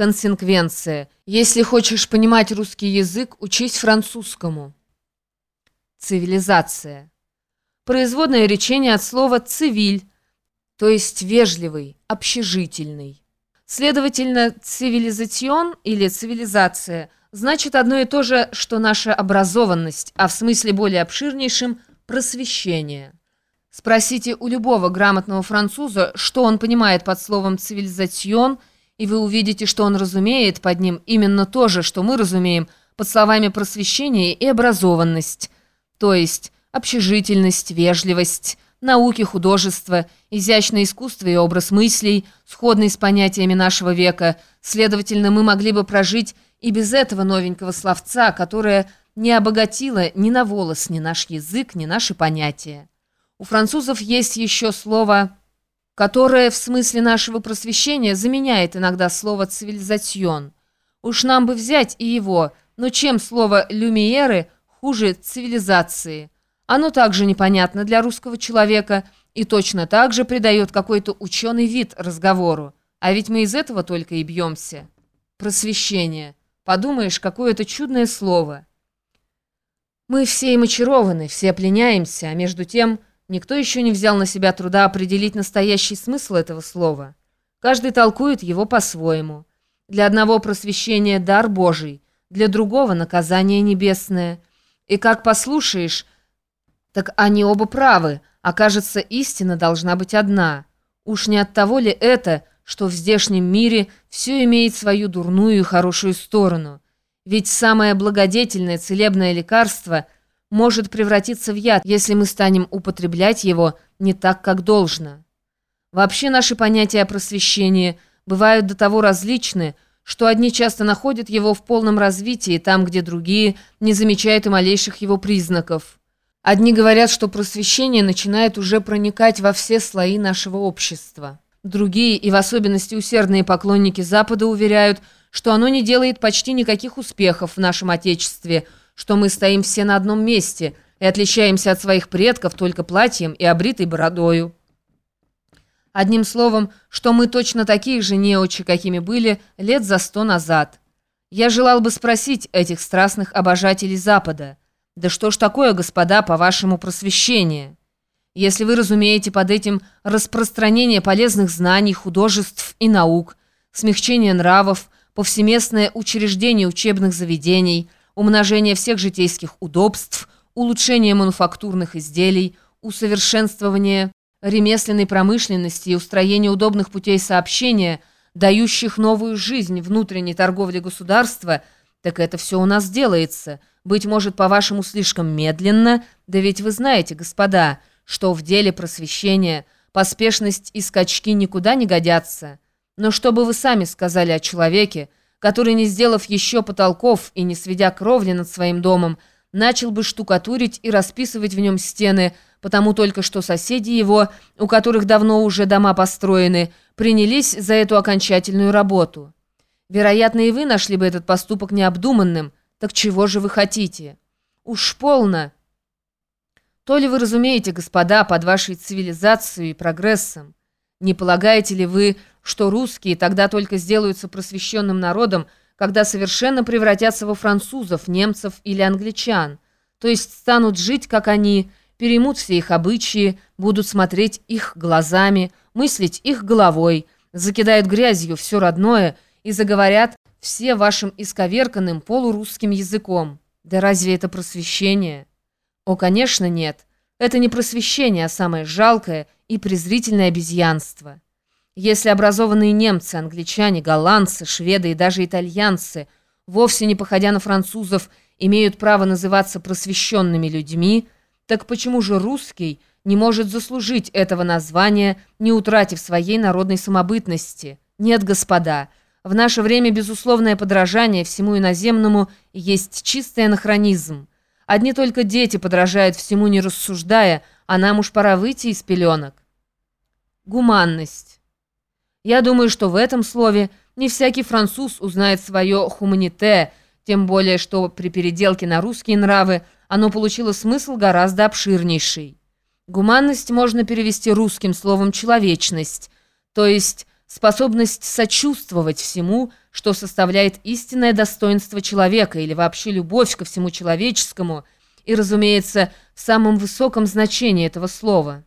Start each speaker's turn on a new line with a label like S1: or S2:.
S1: консеквенция. Если хочешь понимать русский язык, учись французскому. Цивилизация. Производное речение от слова «цивиль», то есть вежливый, общежительный. Следовательно, цивилизацион или цивилизация значит одно и то же, что наша образованность, а в смысле более обширнейшем – просвещение. Спросите у любого грамотного француза, что он понимает под словом «цивилизацион», и вы увидите, что он разумеет под ним именно то же, что мы разумеем под словами «просвещение» и «образованность», то есть общежительность, вежливость, науки, художество, изящное искусство и образ мыслей, сходный с понятиями нашего века. Следовательно, мы могли бы прожить и без этого новенького словца, которое не обогатило ни на волос ни наш язык, ни наши понятия. У французов есть еще слово которое в смысле нашего просвещения заменяет иногда слово «цивилизацион». Уж нам бы взять и его, но чем слово «люмиеры» хуже «цивилизации»? Оно также непонятно для русского человека и точно так же придает какой-то ученый вид разговору. А ведь мы из этого только и бьемся. Просвещение. Подумаешь, какое это чудное слово. Мы все им очарованы, все пленяемся, а между тем... Никто еще не взял на себя труда определить настоящий смысл этого слова. Каждый толкует его по-своему. Для одного просвещение – дар Божий, для другого – наказание небесное. И как послушаешь, так они оба правы, а кажется, истина должна быть одна. Уж не от того ли это, что в здешнем мире все имеет свою дурную и хорошую сторону? Ведь самое благодетельное целебное лекарство – может превратиться в яд, если мы станем употреблять его не так, как должно. Вообще наши понятия о просвещении бывают до того различны, что одни часто находят его в полном развитии, там, где другие не замечают и малейших его признаков. Одни говорят, что просвещение начинает уже проникать во все слои нашего общества. Другие, и в особенности усердные поклонники Запада, уверяют, что оно не делает почти никаких успехов в нашем Отечестве – что мы стоим все на одном месте и отличаемся от своих предков только платьем и обритой бородою. Одним словом, что мы точно такие же неочи, какими были лет за сто назад. Я желал бы спросить этих страстных обожателей Запада, да что ж такое, господа, по вашему просвещению? Если вы разумеете под этим распространение полезных знаний, художеств и наук, смягчение нравов, повсеместное учреждение учебных заведений – умножение всех житейских удобств, улучшение мануфактурных изделий, усовершенствование ремесленной промышленности и устроение удобных путей сообщения, дающих новую жизнь внутренней торговле государства, так это все у нас делается. Быть может, по-вашему, слишком медленно, да ведь вы знаете, господа, что в деле просвещения поспешность и скачки никуда не годятся. Но что бы вы сами сказали о человеке, который, не сделав еще потолков и не сведя кровли над своим домом, начал бы штукатурить и расписывать в нем стены, потому только что соседи его, у которых давно уже дома построены, принялись за эту окончательную работу. Вероятно, и вы нашли бы этот поступок необдуманным. Так чего же вы хотите? Уж полно. То ли вы разумеете, господа, под вашей цивилизацией и прогрессом? Не полагаете ли вы, что русские тогда только сделаются просвещенным народом, когда совершенно превратятся во французов, немцев или англичан, то есть станут жить, как они, переймут все их обычаи, будут смотреть их глазами, мыслить их головой, закидают грязью все родное и заговорят все вашим исковерканным полурусским языком. Да разве это просвещение? О, конечно, нет. Это не просвещение, а самое жалкое и презрительное обезьянство. Если образованные немцы, англичане, голландцы, шведы и даже итальянцы, вовсе не походя на французов, имеют право называться просвещенными людьми, так почему же русский не может заслужить этого названия, не утратив своей народной самобытности? Нет, господа, в наше время безусловное подражание всему иноземному есть чистый анахронизм. Одни только дети подражают всему не рассуждая, а нам уж пора выйти из пеленок. Гуманность. Я думаю, что в этом слове не всякий француз узнает свое «хуманите», тем более, что при переделке на русские нравы оно получило смысл гораздо обширнейший. Гуманность можно перевести русским словом «человечность», то есть способность сочувствовать всему, что составляет истинное достоинство человека или вообще любовь ко всему человеческому и, разумеется, в самом высоком значении этого слова.